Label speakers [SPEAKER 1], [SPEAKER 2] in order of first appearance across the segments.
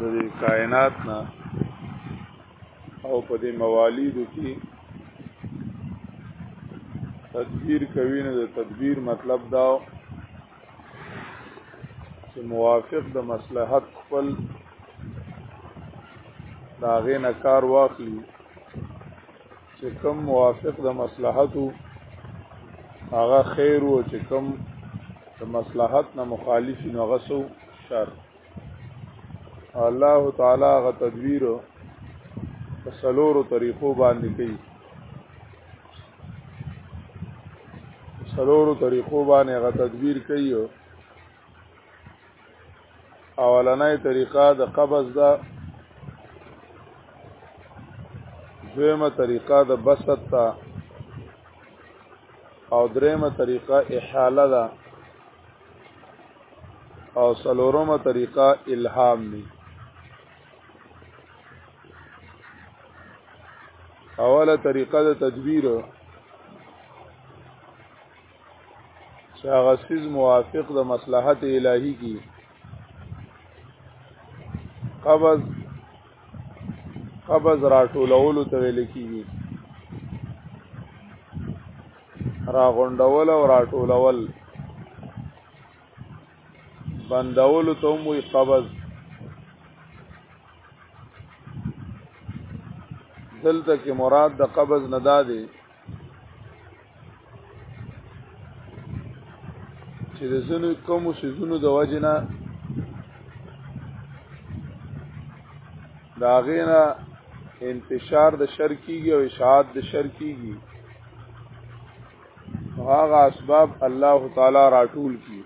[SPEAKER 1] د کائنات نه او په دې موالید کې تدبیر کوي نه د تدبیر مطلب دا چې موافق د مصلحت خپل داغه نه کار واخلي چې کوم موافق د مصلحت هغه خیر او چې کوم د مصلحت نه مخالف نو هغه سو شر الله تعالی هغه تدبیر په سلورو طریقو باندې کوي سلورو طریقو باندې هغه تدبیر کوي اولنۍ طریقه د قبض ده دویمه طریقه د بسط ده او دریمه طریقه احاله ده او سلورمه طریقه الهام دی اوله طریقه د تدبیر چې هغه سیز موافق د مصلحت الهی کی قبض قبض راټولولو ته ویل کیږي راغونډول او راټولول بندولو ته هم وي قبض دلته کې مراد د قبض نه دادي چې د زنو کوم سيزونو د واجنه دا غینا انتشار د شر کیږي او اشاعت د شر کیږي هغه اسباب الله تعالی راټول کی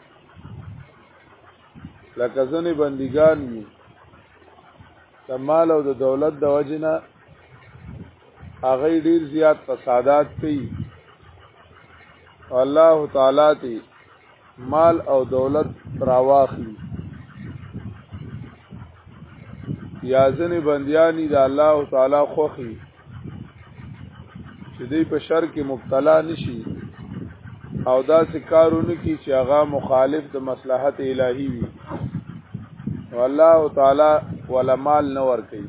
[SPEAKER 1] لکه ځنې بندګان وي د مال او د دولت د وجنه هغه ډیر زیات فسادات کوي الله تعالی تی مال او دولت راواخلي یا ځنې بندیانی د الله تعالی خوخي چې دوی په شر کې مبتلا نشي او دا سکارونه کی چې هغه مخالف د مصلحت الهي وي والله تعالی ولا مال نه ور کوي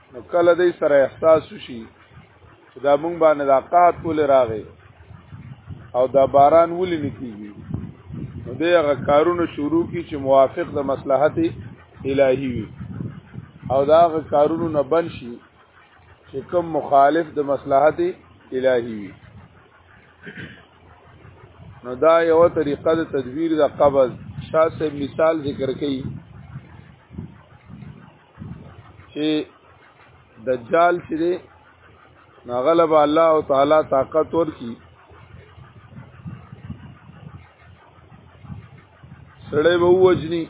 [SPEAKER 1] نو کله دې سره احساس وشي چې دا مونږ باندې دا قات کول راغی او دا باران ولې نکېږي نو دې هغه کارونه شروع کی چې موافق د مصلحت الهي وي او دا هغه کارونه نه بن شي چې کوم مخالف د مصلحت الهي وي نو دا یو طریقه د تدبیر د قبض شاسې مثال ذکر کړي چې دجال چې دی نغلب الله تعالی طاقت ورکی سړی به وجنی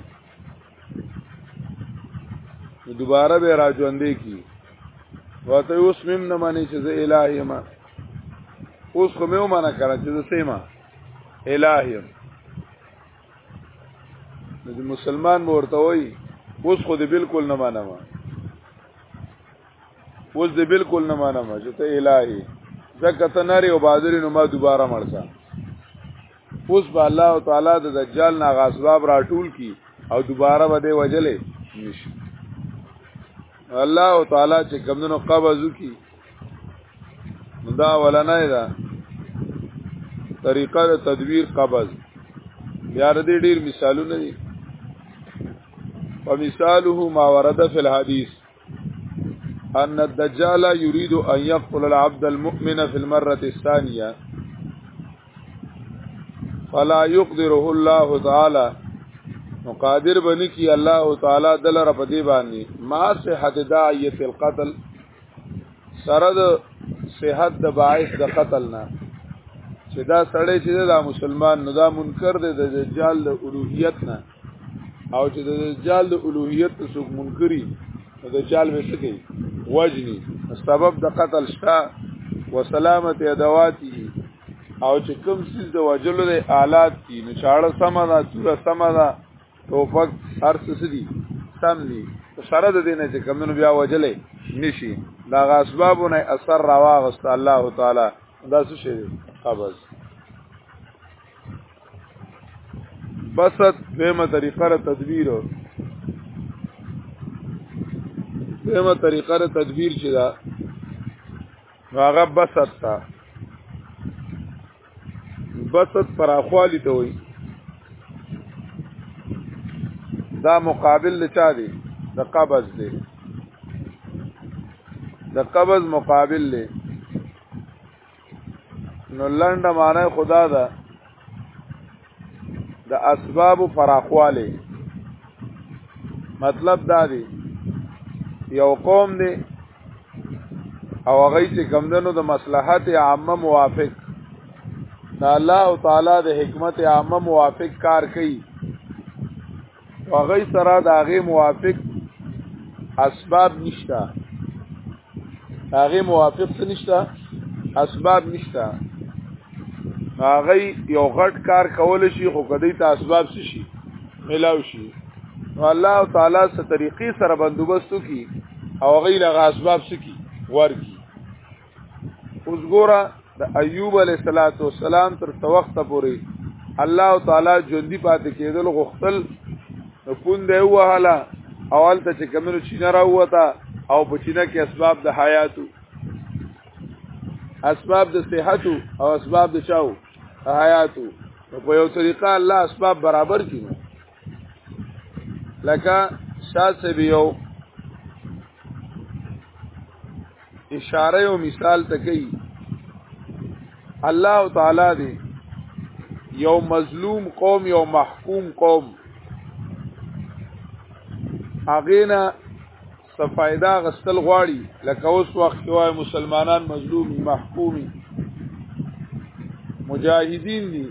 [SPEAKER 1] دوباره به راځوندې کی وته اوس مم نه مانی چې زه الہی ما اوس خو مې ومنه کړه چې زه سیمه الہی نو د مسلمان به ورته وایي اوس خو دې بالکل نه مانم اوس دې بالکل نه مانم چې ته الهي ځکه ته نری او بازار نو ما دوباره مړسا اوس به الله تعالی د دجال نه غاسباب راټول کی او دوباره به دې وجلې نشي الله تعالی چې کمونو قبضو کی دا ولنه ده طریقه د تدویر قبض بیا د ډیر مثالونه دي ومثاله ما ورد فی الحديث ان الدجال يريد ان يقتل العبد المؤمن في المره الثانيه فلا يقدره الله تعالی نو قادر بنی کی الله تعالی دلر په دی باندې ما صحت داعیت القتل سره د صحت د باعث د قتل نه چې دا سړی چې دا مسلمان نو دا منکر دی د دجال د الوهیت نه او چې د دجال د الوهیت څوک منکری نو دجال به څه کوي وجني سبب د قتل شته وسلامت ادواتی او چې کوم سیز د وجلو د آلات دي نو چاړه سم ده توره سم ده ټوپک هر څه دي سم دي سره د دینه چې کمونو بیا وجلې نشي دا غاسبابونه اثر راواغست الله تعالی دا څه شي قبض بسط دیمه طریقه را تدبیر دیمه طریقه را تدبیر چې دا هغه بسط تا بسط پراخوالی ته وي دا مقابل لچا دی د قبض دی د قبض مقابل دی نو لنډه معنی خدا ده د اسباب فراخواله مطلب دا دی یو قوم دی او هغه چې کمندونو د مصلحت عامه موافق د الله تعالی د حکمت عامه موافق کار کوي هغه سره د هغه موافق اسباب نشته هغه موافق څه نشته اسباب نشته هغه یو غټ کار کول شي خو کدی ته اسباب شي ملاو شي الله تعالی ست طریقې سره بندوبستو کی او هغه لغه اسباب سکی ورکی اوس ګوره د ایوب علی صلوات و سلام تر توخت پورې الله تعالی ژوندۍ پاتې کېدل غوښتل نو پوند یې وهاله اول ته چې کمنو چینه راوته او په چینه کې اسباب د حیاتو اسباب د صحت او اسباب د چاو حیاتو په یو طریقه الله اسباب برابر کړي لکه شاسې بیو اشاره او مثال ته کوي الله تعالی دی یو مظلوم قوم یو محکوم قوم هغه نه څه فائدہ غستل غواړي لکه اوس وخت کې وای مسلمانان مظلومي محکومي مجاهدین دي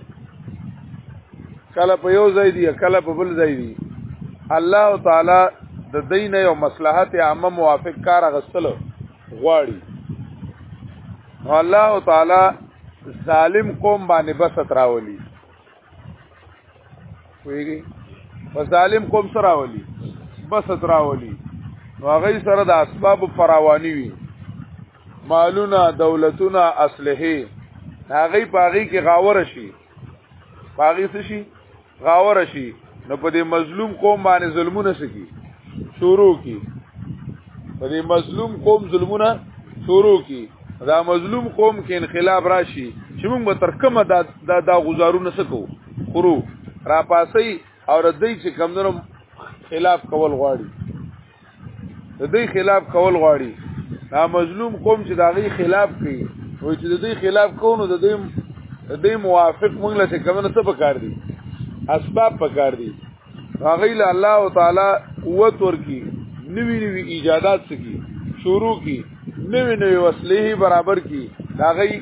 [SPEAKER 1] کله په یو ځای دي کله په بل ځای دي الله تعالی د دین یو مصلحت عامه موافق کار غستل غواړي الله تعالی ظالم قوم باندې بس تراولي ویږي په ظالم قوم سره راولي بس سره راولي نو هغه سره د اسباب فراوانی وي مالونه دولتونه اسلحه هغه پاغي کې غاور شي پاغي څه شي غاور شي نو په دې مظلوم قوم باندې ظلمونه سکی شروع کی په دې مظلوم قوم ظلمونه شروع کی دا مظلوم قوم کې انقلاب راشي چې موږ به تر کومه دا دا, دا گزارونه سکو خورو را پاسي او ردی چې کمندونو خلاف کول غواړي د دې خلاف کول غواړي دا مظلوم قوم چې دا غي خلاف کوي او چې د دې خلاف کوو د دې د دې موافق موږ له کمنه څه پکار دي اسباب پکار دي هغه له الله تعالی قوت ورکی نوی نوی ایجادات سکی شروع کی نوی نوی وسلې برابر کی داغه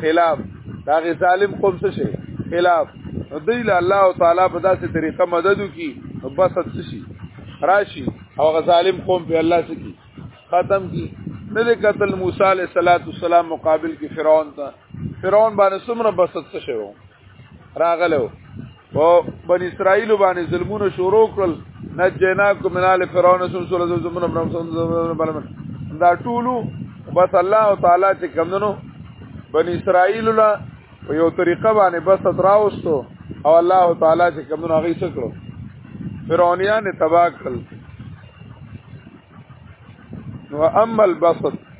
[SPEAKER 1] خلاف داغه ظالم قوم څه شي خلاف دی له الله تعالی په داسې طریقه مدد وکي بس څه شي راشي او غ ظالم قوم په الله سکی ختم کی نه د قتل موسی علیہ الصلوۃ والسلام مقابل کې فرعون ته فرعون باندې څومره بسط څه شوی راغلو او بن اسرائیل باندې ظلمونه شروع کړل نجیناکم من آل فرعون سن سورۃ الزمر دا ټولو بس الله تعالی چې کمندنو بن اسرائیل لا په یو طریقه باندې بس تراوستو او الله تعالی چې کمندنو هغه څه کړو فرعونیان تباہ کړل نو اما البسط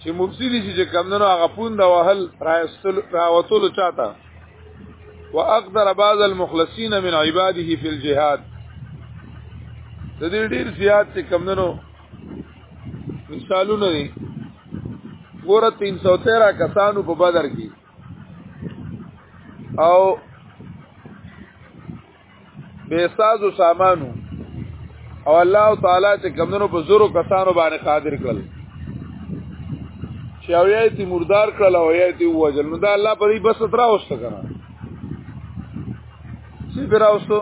[SPEAKER 1] چې مفسدي چې کمندونو هغه پوند وهل راستل راوتل چاته واقدر بعض المخلصين من عباده في الجهاد د دې ډیر زیات چې کمندونو مثالونه دي ګوره 313 کسانو په بدر کې او به سازو سامانو او الله تعالی چې کمونو په زورو کسانو باندې قادر کړل چې او یې تی مردار کړل او یې تی وجل نو دا الله په دې بس تر اوسه کنه چې پر اوسه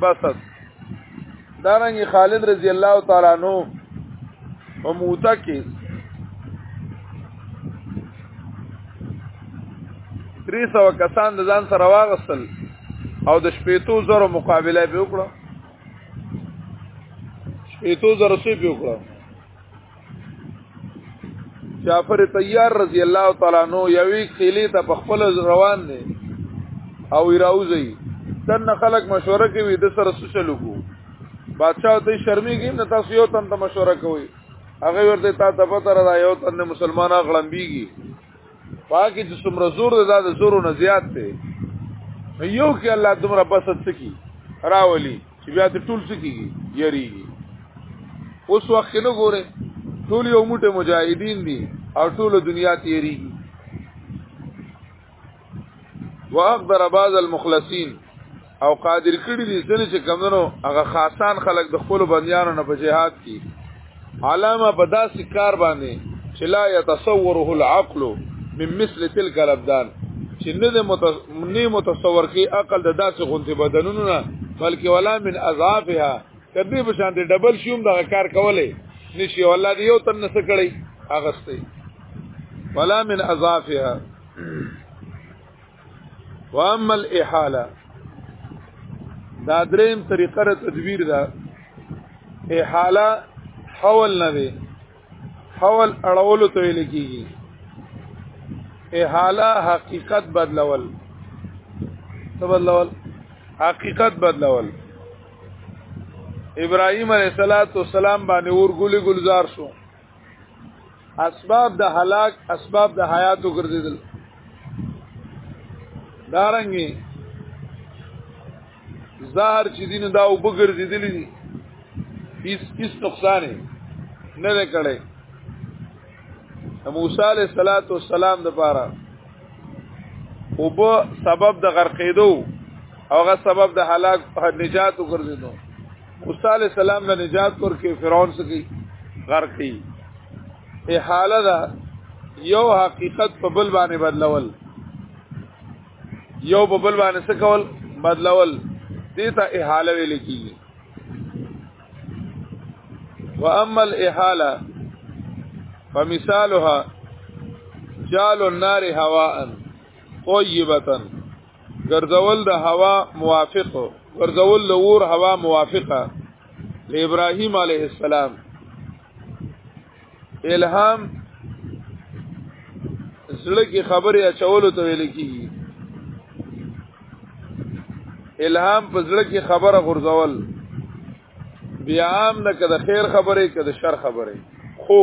[SPEAKER 1] بس دارنګ خالد رضی الله تعالی عنہ په موته کې درې سو کسان د ځان سره واغسل او د شپېتو زرو مقابله به وکړه شپېتو زرو سي به وکړه جعفر طیار رضی الله تعالی عنہ یوې کلی ته په خپل روان دی او راوځي تن خلک مشوره کوي د سره سوچلو کو بادشاہ ته شرمېږي نه تاسو یو تن ته مشوره کوي هغه ورته تا ته پته را یو تن مسلمان غړمبيږي پاکي چې څومره زور ده د زورو نه زیات دی یو کې الله تمره بسط سکی راولي چې بیا ته ټول څه کیږي یریږي اوس وخت نه ګوره ټول یو موټه مجاهدین دي او ټول دنیا تیریږي واقدر بعض المخلصین او قادر کړي دي ځنه چې کمنو هغه خاصان خلک د خپل بندیانو نه په جهاد کې علامه په داسې کار باندې چې لا يتصوره العقل من مثل تلك الابدان چې نه د متصنی متصور کې عقل د داسې غونته بدنونو نه بلکې ولا من اضعافها کدی په شان دي ډبل شوم دغه کار کولې نشي والله دی یو تن نس کړی اغسته ولا من اضعافها واما الاحاله دا دریم طریقه را تدبیر دا احاله حول نه دی حول اړولو ته ویل کیږي احاله حقیقت بدلول څه بدلول حقیقت بدلول ابراهيم عليه السلام باندې اور ګولي ګلزار شو اسباب د هلاک اسباب د حیات وګرځیدل دارنګي زهر چې دین دا وګرځیدل دي هیڅ هیڅ نقصان نه لکړي موسی علیہ الصلوۃ والسلام د پاره او به سبب د غرقېدو هغه سبب د هلاک نجات وګرځیدو موسی علی السلام نه نجات ورکړي فرعون سکی غرق کی احاله دا یو حقیقت په بل باندې بدلول یو په بل باندې څه کول بدلول دې ته احاله ویل کیږي واما الاحاله فمثالها جعل النار هواء طيبه ګرځول د هوا موافق ګرځول د اور هوا موافقه ل ابراهيم عليه السلام الهام زړه کې خبره اچولو ته ویل کیږي الهام په زړه کې خبره غرزول بیا هم نه کده خیر خبره کده شر خبره خو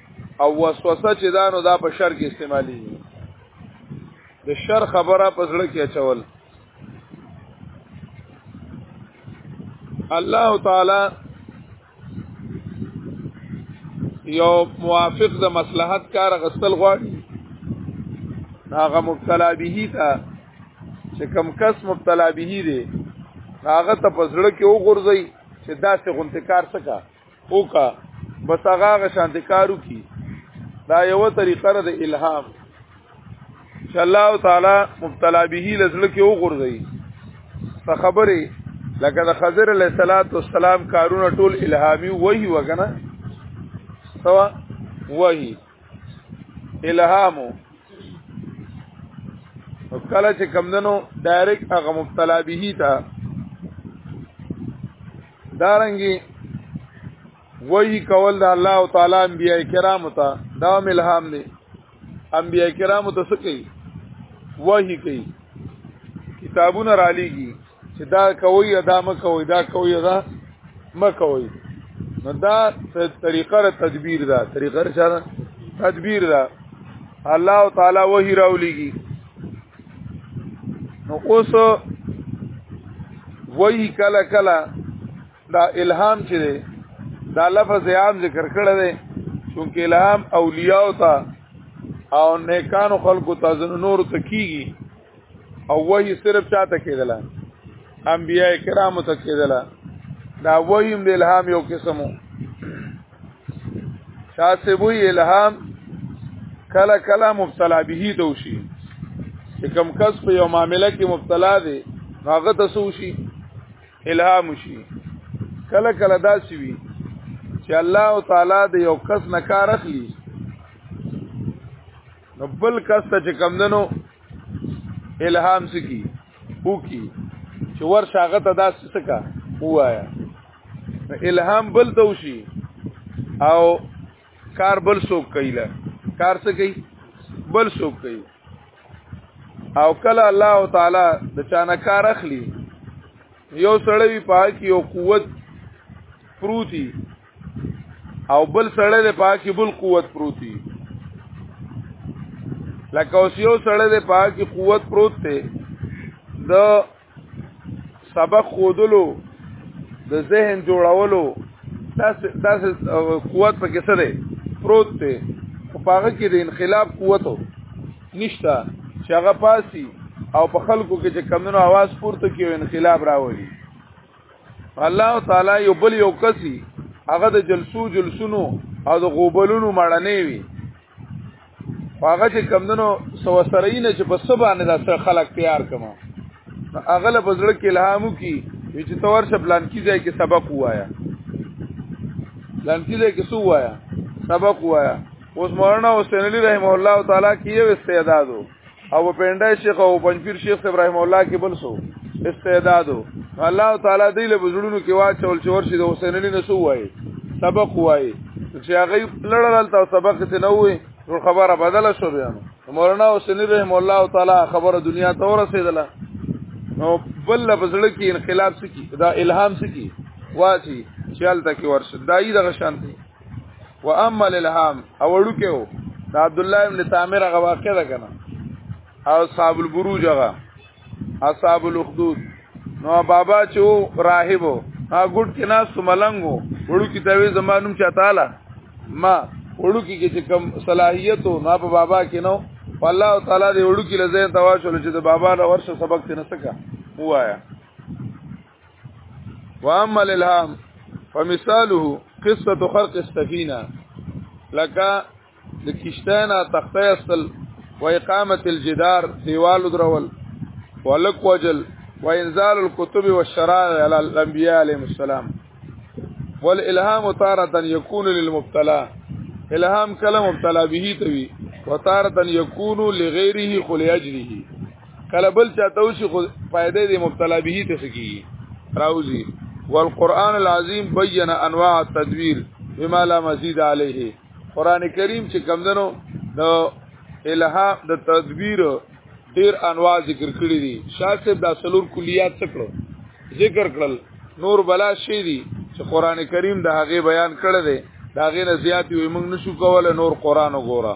[SPEAKER 1] او وسوسه چې دا نو دا په شر کې استعمالي د شر خبره په زړه کې اچول الله تعالی یو موافق د مصلحت کار غسل غواړي هغه مبتلا به تا چې کم کس مبتلا به دی هغه ته پزړه کې وګرځي چې داسې غونتکار څه اوکا بس هغه شانت کارو کی دا یو طریقه ده د الهام چې الله تعالی مبتلا به لزل کې وګرځي ته خبره لکه د خضر علیہ الصلات والسلام کارونه ټول الهامي وਹੀ وکنه سوا وਹੀ الهامو کله چې کمندنو ډایرکټ هغه مبتلا به تا دارنګي وحی کول د الله تعالی انبیاء کرام ته دا ملهام دی انبیاء کرام ته څه کوي وحی کوي کتابونه را لېږي چې دا کوي دا مکوي دا کوي دا مکوي نو دا طریقه را تدبیر دا طریقه را چاره تدبیر دا الله تعالی وحی راولېږي نو اوس وحی کله کله دا الهام چې دی دا لفظ عام ذکر کړی دی چونکه الهام اولیاء او تا او نیکانو خلقو ته نور ته کیږي او وحی صرف چاته کېدله انبیاء کرامو ته کېدله دا وحی هم د الهام یو قسمو شاسبوی الهام کله کله مبتلا به دوشي چې کم کس په یو معاملې کې مبتلا دی هغه ته سوشي الهام شي کله کله دا شي چې الله تعالی د یو کس نه کار اخلي نو بل کس ته چې کم دنو الهام سکی او کی چې ور شاغه ته دا سکا وایا الهام بل دوشي او کار بل سوک کایلا کار څه کوي بل سوک کوي او کله الله تعالی د چانه کار اخلي یو سړی پاک یو قوت پروتي او بل سړی د پاکي بل قوت پروتي لکه اوس یو سړی د پاکي قوت پروت دی د سبق خودلو د ذهن جوړولو داسې داسې قوت پکې څه دی پروت دی خو پاغه کې د انقلاب قوت نشته چې هغه پاسي او په خلکو کې چې کمونو आवाज پورته کوي انقلاب راوړي الله تعالی یو بل یو کسي هغه د جلسو جلسونو او د غوبلونو مړنې وي هغه چې کمندنو سو سرینه چې په سبا نه د خلک تیار کما هغه له بزړه کې الهامو کی چې تور څه پلان کی ځای کې سبق وایا پلان کی ځای کې سو وایا سبق وایا اوس مولانا حسین علی رحم الله تعالی کې یو استعدادو او په پنده شیخ او پنځپیر شیخ ابراهیم الله کې بل سو استعدادو الله تعالی دې له بزړونو کې واچول چې ورشي د حسین علي نسو وای سبق وای چې هغه لړل تا سبق ته نه وای نو خبره بدله شو بیا مولانا حسین رحم الله تعالی خبره دنیا ته ورسېدله نو بل بزړه کې انقلاب سکی دا الهام سکی واچی چل تک ورشه دای دغه شانتي و اما الالهام او ورکو دا عبد الله ابن تامر هغه واقع ده کنه او اصحاب البروج هغه اصحاب الاخدود نو بابا چې راهب ها ګډ کې ناس ملنګو وړو کې توي زمانم چا تعالی ما وړو کې چې کم صلاحیت او نا په بابا کې نو الله تعالی دې وړو کې لزین تواشل چې د بابا له ورشه سبق تنسکا وایا واما الالهام فمثاله قصه خلق السفينه لك لکشتانا تخته اصل و اقامه الجدار دیوال درول ولک وجل وانزال الكتب والشرائع على الانبياء عليهم السلام والالهام تاره يكون للمبتلى الهام کله مبتلا به توي وتارتن یکونو لغیره خل اجره کله بل چا توشي خو فائدې دې مبتلا به ته سکی راوزی والقران العظیم بین انواع التدویر بما لا مزید علیه قران کریم چې کمندنو د الها د تدبیر ډیر انواع ذکر کړی دي شاسه د سلور کلیات څکړو ذکر کړل نور بلا شی دي چې قران کریم د هغه بیان کړی دی دا غیر زیات وي موږ نشو کوله نور قران وګوره